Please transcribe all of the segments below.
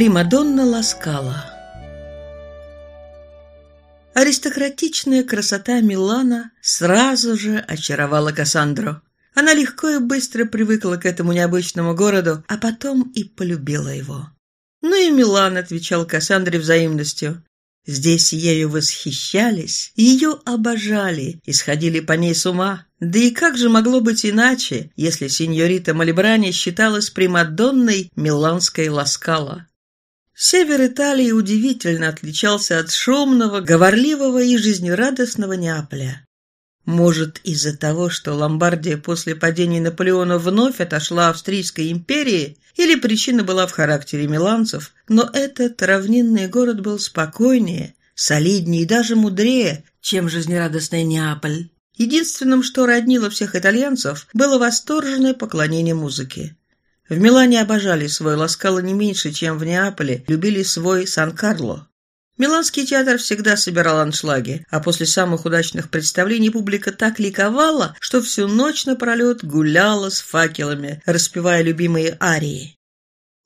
Примадонна Ласкала Аристократичная красота Милана сразу же очаровала Кассандру. Она легко и быстро привыкла к этому необычному городу, а потом и полюбила его. Ну и Милан отвечал Кассандре взаимностью. Здесь ею восхищались, ее обожали и сходили по ней с ума. Да и как же могло быть иначе, если сеньорита Малибрани считалась примадонной миланской Ласкала? Север Италии удивительно отличался от шумного, говорливого и жизнерадостного Неаполя. Может, из-за того, что Ломбардия после падения Наполеона вновь отошла Австрийской империи, или причина была в характере миланцев, но этот равнинный город был спокойнее, солиднее и даже мудрее, чем жизнерадостный Неаполь. Единственным, что роднило всех итальянцев, было восторженное поклонение музыке. В Милане обожали свой Ласкало не меньше, чем в Неаполе любили свой Сан-Карло. Миланский театр всегда собирал аншлаги, а после самых удачных представлений публика так ликовала, что всю ночь напролет гуляла с факелами, распевая любимые арии.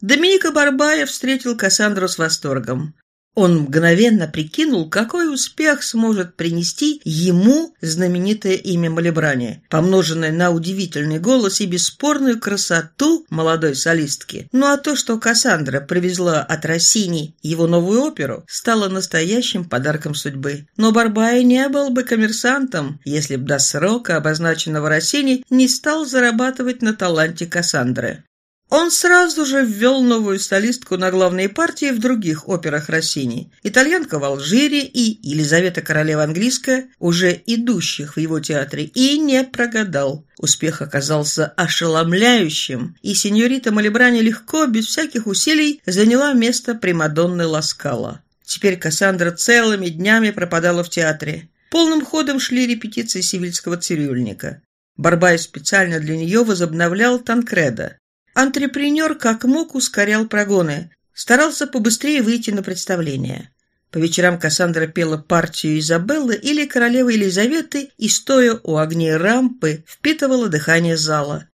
Доминика Барбаев встретил Кассандру с восторгом. Он мгновенно прикинул, какой успех сможет принести ему знаменитое имя Малибрани, помноженное на удивительный голос и бесспорную красоту молодой солистки. Ну а то, что Кассандра привезла от Россини его новую оперу, стало настоящим подарком судьбы. Но Барбай не был бы коммерсантом, если б до срока, обозначенного Россини, не стал зарабатывать на таланте Кассандры. Он сразу же ввел новую солистку на главные партии в других операх Россини. Итальянка в Алжире и Елизавета Королева Английская, уже идущих в его театре, и не прогадал. Успех оказался ошеломляющим, и сеньорита Малибрани легко, без всяких усилий, заняла место Примадонны Ласкала. Теперь Кассандра целыми днями пропадала в театре. Полным ходом шли репетиции сивильского цирюльника. Барбай специально для нее возобновлял Танкреда. Антрепренер как мог ускорял прогоны, старался побыстрее выйти на представление. По вечерам Кассандра пела партию Изабеллы или королевы Елизаветы и, стоя у огней рампы, впитывала дыхание зала.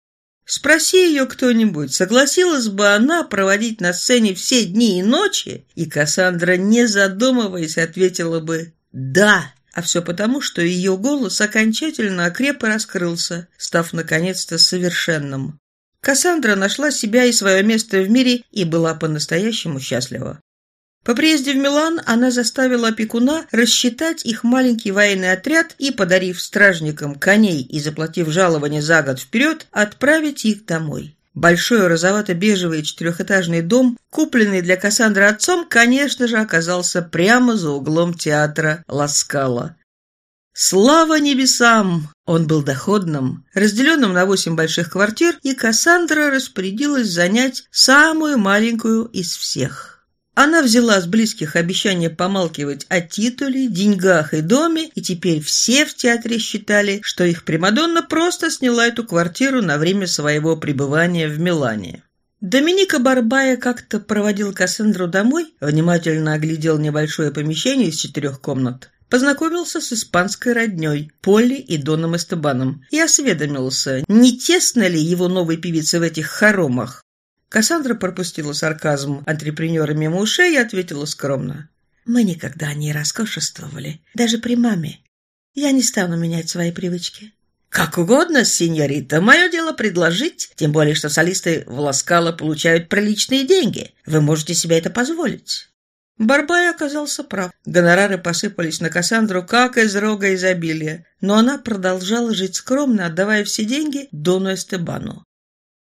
Спроси ее кто-нибудь, согласилась бы она проводить на сцене все дни и ночи, и Кассандра, не задумываясь, ответила бы «да». А все потому, что ее голос окончательно окреп и раскрылся, став наконец-то совершенным. Кассандра нашла себя и свое место в мире и была по-настоящему счастлива. По приезде в Милан она заставила опекуна рассчитать их маленький военный отряд и, подарив стражникам коней и заплатив жалование за год вперед, отправить их домой. Большой розовато-бежевый четырехэтажный дом, купленный для Кассандры отцом, конечно же, оказался прямо за углом театра Ласкала. Слава небесам! Он был доходным, разделенным на восемь больших квартир, и Кассандра распорядилась занять самую маленькую из всех. Она взяла с близких обещание помалкивать о титуле, деньгах и доме, и теперь все в театре считали, что их Примадонна просто сняла эту квартиру на время своего пребывания в Милане. Доминика Барбая как-то проводил Кассандру домой, внимательно оглядел небольшое помещение из четырех комнат, Познакомился с испанской родней Полли и Доном Эстебаном и осведомился, не тесно ли его новой певице в этих хоромах. Кассандра пропустила сарказм антрепренера мимо ушей и ответила скромно. «Мы никогда не роскошествовали, даже при маме. Я не стану менять свои привычки». «Как угодно, сеньорита. Мое дело предложить, тем более, что солисты в Ласкало получают приличные деньги. Вы можете себе это позволить». Барбай оказался прав. Гонорары посыпались на Кассандру, как из рога изобилия, но она продолжала жить скромно, отдавая все деньги Дону Эстебану.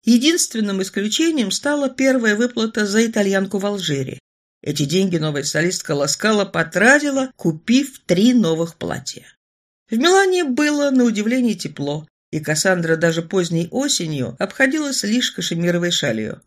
Единственным исключением стала первая выплата за итальянку в Алжире. Эти деньги новая солистка Ласкала потратила, купив три новых платья. В Милане было, на удивление, тепло, и Кассандра даже поздней осенью обходилась лишь кашемировой шалью.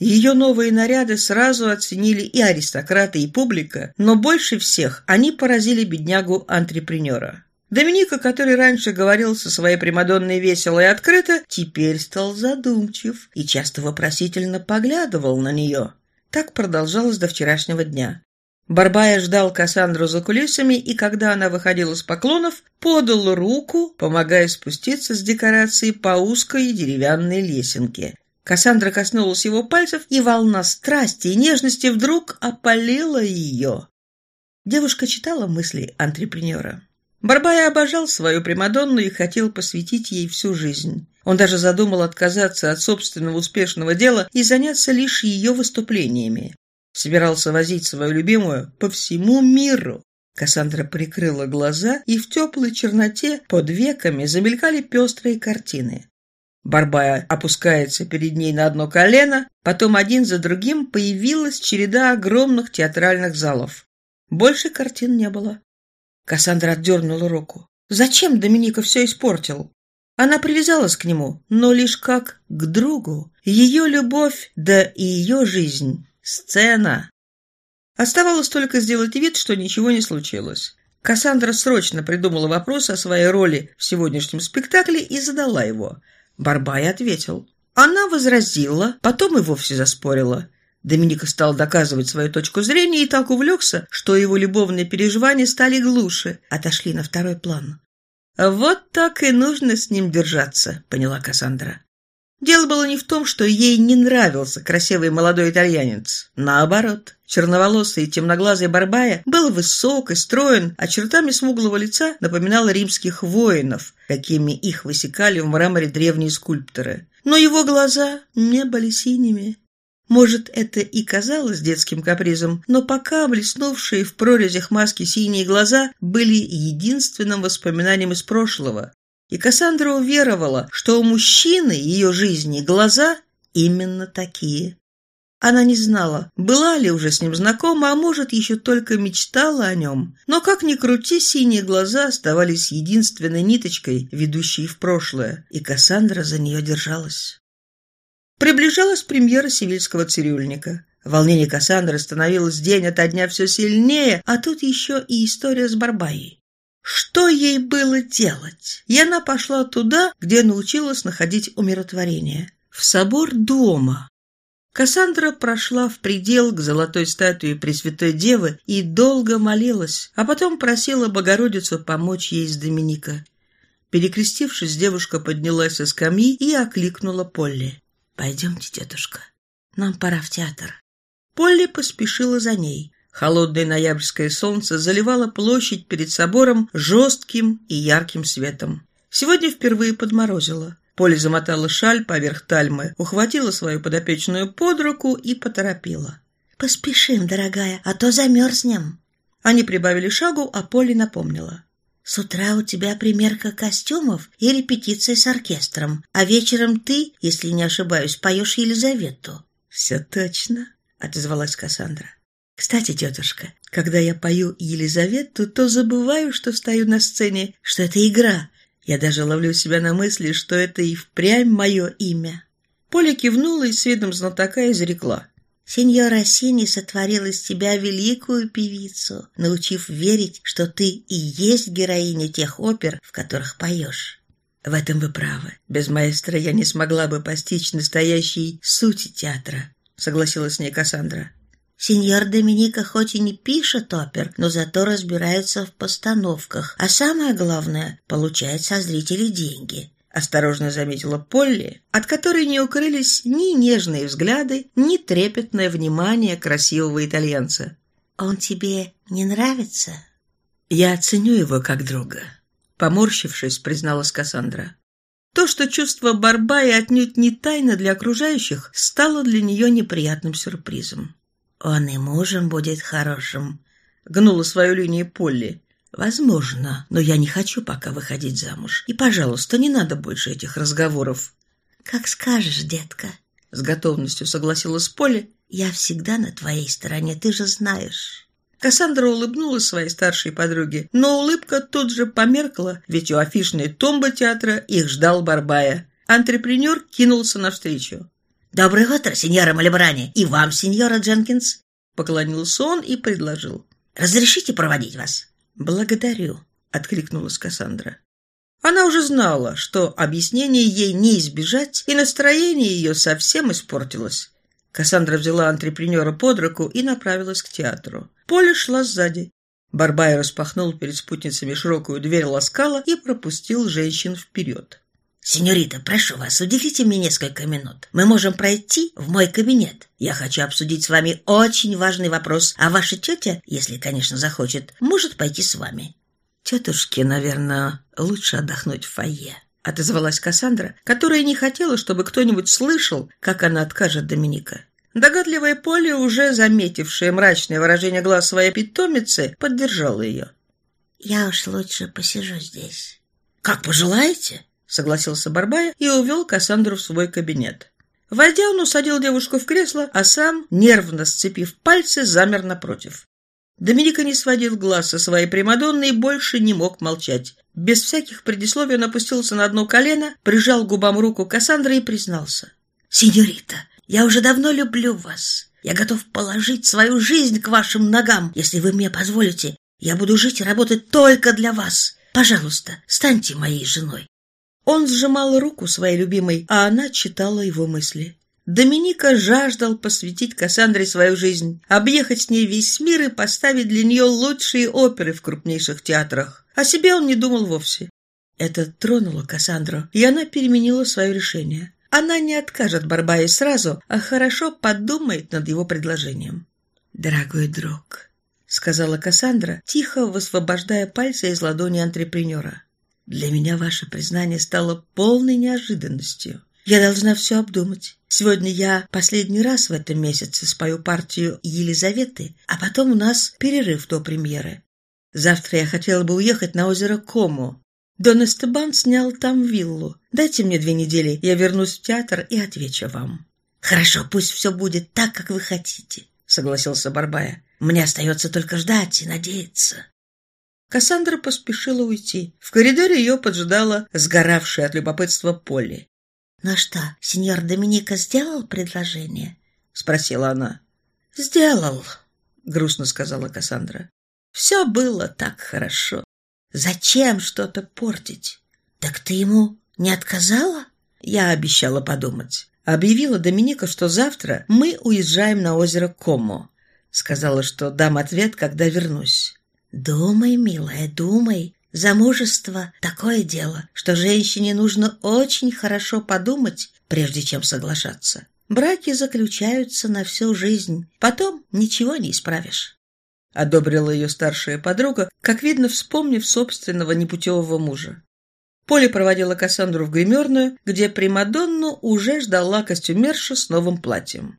Ее новые наряды сразу оценили и аристократы, и публика, но больше всех они поразили беднягу-антрепренера. Доминика, который раньше говорил со своей Примадонной весело и открыто, теперь стал задумчив и часто вопросительно поглядывал на нее. Так продолжалось до вчерашнего дня. Барбая ждал Кассандру за кулисами, и когда она выходила с поклонов, подал руку, помогая спуститься с декорации по узкой деревянной лесенке. Кассандра коснулась его пальцев, и волна страсти и нежности вдруг опалила ее. Девушка читала мысли антрепренера. Барбая обожал свою Примадонну и хотел посвятить ей всю жизнь. Он даже задумал отказаться от собственного успешного дела и заняться лишь ее выступлениями. Собирался возить свою любимую по всему миру. Кассандра прикрыла глаза, и в теплой черноте под веками замелькали пестрые картины. Барбая опускается перед ней на одно колено, потом один за другим появилась череда огромных театральных залов. Больше картин не было. Кассандра отдернула руку. Зачем Доминика все испортил? Она привязалась к нему, но лишь как к другу. Ее любовь, да и ее жизнь. Сцена. Оставалось только сделать вид, что ничего не случилось. Кассандра срочно придумала вопрос о своей роли в сегодняшнем спектакле и задала его. Барбай ответил. Она возразила, потом и вовсе заспорила. Доминика стал доказывать свою точку зрения и так увлекся, что его любовные переживания стали глуше, отошли на второй план. «Вот так и нужно с ним держаться», — поняла Кассандра. Дело было не в том, что ей не нравился красивый молодой итальянец. Наоборот, черноволосый и темноглазый Барбая был высок и строен, а чертами смуглого лица напоминал римских воинов, какими их высекали в мраморе древние скульпторы. Но его глаза не были синими, может, это и казалось детским капризом, но пока блеснувшие в прорезях маски синие глаза были единственным воспоминанием из прошлого. И Кассандра уверовала, что у мужчины ее жизни глаза именно такие. Она не знала, была ли уже с ним знакома, а может, еще только мечтала о нем. Но как ни крути, синие глаза оставались единственной ниточкой, ведущей в прошлое, и Кассандра за нее держалась. Приближалась премьера «Сивильского цирюльника». Волнение Кассандры становилось день ото дня все сильнее, а тут еще и история с Барбаей. Что ей было делать? И она пошла туда, где научилась находить умиротворение. В собор дома. Кассандра прошла в предел к золотой статуе Пресвятой Девы и долго молилась, а потом просила Богородицу помочь ей с Доминика. Перекрестившись, девушка поднялась со скамьи и окликнула Полли. «Пойдемте, тетушка, нам пора в театр». Полли поспешила за ней. Холодное ноябрьское солнце заливало площадь перед собором жестким и ярким светом. Сегодня впервые подморозило. Полли замотала шаль поверх тальмы, ухватила свою подопечную под руку и поторопила. «Поспешим, дорогая, а то замерзнем». Они прибавили шагу, а Полли напомнила. С утра у тебя примерка костюмов и репетиция с оркестром, а вечером ты, если не ошибаюсь, поешь Елизавету». «Все точно», — отозвалась Кассандра. «Кстати, тетушка, когда я пою Елизавету, то забываю, что стою на сцене, что это игра. Я даже ловлю себя на мысли, что это и впрямь мое имя». Поля кивнула и с видом знатока изрекла. Сеньор Россини сотворил из тебя великую певицу, научив верить, что ты и есть героиня тех опер, в которых поешь. В этом вы правы. Без маэстро я не смогла бы постичь настоящей сути театра, согласилась с ней Кассандра. Сеньор Доминика хоть и не пишет опер, но зато разбирается в постановках, а самое главное, получает со зрителей деньги. — осторожно заметила Полли, от которой не укрылись ни нежные взгляды, ни трепетное внимание красивого итальянца. «Он тебе не нравится?» «Я оценю его как друга», — поморщившись, призналась Кассандра. То, что чувство Барбаи отнюдь не тайна для окружающих, стало для нее неприятным сюрпризом. «Он и мужем будет хорошим», — гнула свою линию Полли. «Возможно, но я не хочу пока выходить замуж. И, пожалуйста, не надо больше этих разговоров». «Как скажешь, детка», — с готовностью согласилась Поле. «Я всегда на твоей стороне, ты же знаешь». Кассандра улыбнулась своей старшей подруге, но улыбка тут же померкла, ведь у афишной тумбы театра их ждал Барбая. Антрепренер кинулся навстречу. «Доброе утро, сеньора Малибрани! И вам, сеньора Дженкинс!» Поклонился он и предложил. «Разрешите проводить вас?» «Благодарю», — откликнулась Кассандра. Она уже знала, что объяснение ей не избежать, и настроение ее совсем испортилось. Кассандра взяла антрепренера под руку и направилась к театру. Поля шла сзади. Барбай распахнул перед спутницами широкую дверь ласкала и пропустил женщин вперед. «Сеньорита, прошу вас, уделите мне несколько минут. Мы можем пройти в мой кабинет. Я хочу обсудить с вами очень важный вопрос, а ваша тетя, если, конечно, захочет, может пойти с вами». «Тетушке, наверное, лучше отдохнуть в фойе», — отозвалась Кассандра, которая не хотела, чтобы кто-нибудь слышал, как она откажет Доминика. Догадливая Поле, уже заметившая мрачное выражение глаз своей питомицы, поддержала ее. «Я уж лучше посижу здесь». «Как пожелаете», — согласился Барбая и увел Кассандру в свой кабинет. Войдя, он усадил девушку в кресло, а сам, нервно сцепив пальцы, замер напротив. Доминика не сводил глаз со своей Примадонны и больше не мог молчать. Без всяких предисловий он опустился на одно колено, прижал губам руку Кассандры и признался. «Сеньорита, я уже давно люблю вас. Я готов положить свою жизнь к вашим ногам, если вы мне позволите. Я буду жить и работать только для вас. Пожалуйста, станьте моей женой». Он сжимал руку своей любимой, а она читала его мысли. Доминика жаждал посвятить Кассандре свою жизнь, объехать с ней весь мир и поставить для нее лучшие оперы в крупнейших театрах. О себе он не думал вовсе. Это тронуло Кассандру, и она переменила свое решение. Она не откажет Барбае сразу, а хорошо подумает над его предложением. «Дорогой друг», — сказала Кассандра, тихо высвобождая пальцы из ладони антрепренера, «для меня ваше признание стало полной неожиданностью. Я должна все обдумать. Сегодня я последний раз в этом месяце спою партию Елизаветы, а потом у нас перерыв до премьеры. Завтра я хотела бы уехать на озеро Кому, Дон Эстебан снял там виллу. Дайте мне две недели, я вернусь в театр и отвечу вам». «Хорошо, пусть все будет так, как вы хотите», — согласился Барбая. «Мне остается только ждать и надеяться». Кассандра поспешила уйти. В коридоре ее поджидала сгоравшая от любопытства Полли. «Ну что, сеньор Доминика сделал предложение?» — спросила она. «Сделал», — грустно сказала Кассандра. «Все было так хорошо. Зачем что-то портить? Так ты ему не отказала? Я обещала подумать. Объявила Доминика, что завтра мы уезжаем на озеро Комо. Сказала, что дам ответ, когда вернусь. Думай, милая, думай. Замужество — такое дело, что женщине нужно очень хорошо подумать, прежде чем соглашаться. Браки заключаются на всю жизнь, потом ничего не исправишь. — одобрила ее старшая подруга, как видно, вспомнив собственного непутевого мужа. Поля проводила Кассандру в гримерную, где Примадонну уже ждала костюмерша с новым платьем.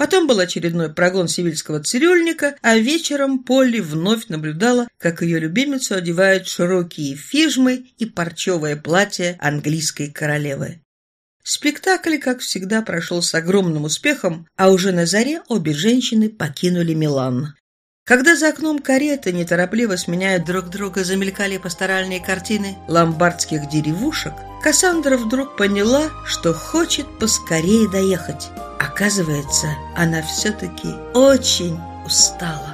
Потом был очередной прогон сивильского цирюльника, а вечером Полли вновь наблюдала, как ее любимицу одевают широкие фижмы и парчевое платье английской королевы. Спектакль, как всегда, прошел с огромным успехом, а уже на заре обе женщины покинули Милан. Когда за окном кареты неторопливо сменяют друг друга замелькали пасторальные картины ломбардских деревушек, Кассандра вдруг поняла, что хочет поскорее доехать. Оказывается, она все-таки очень устала.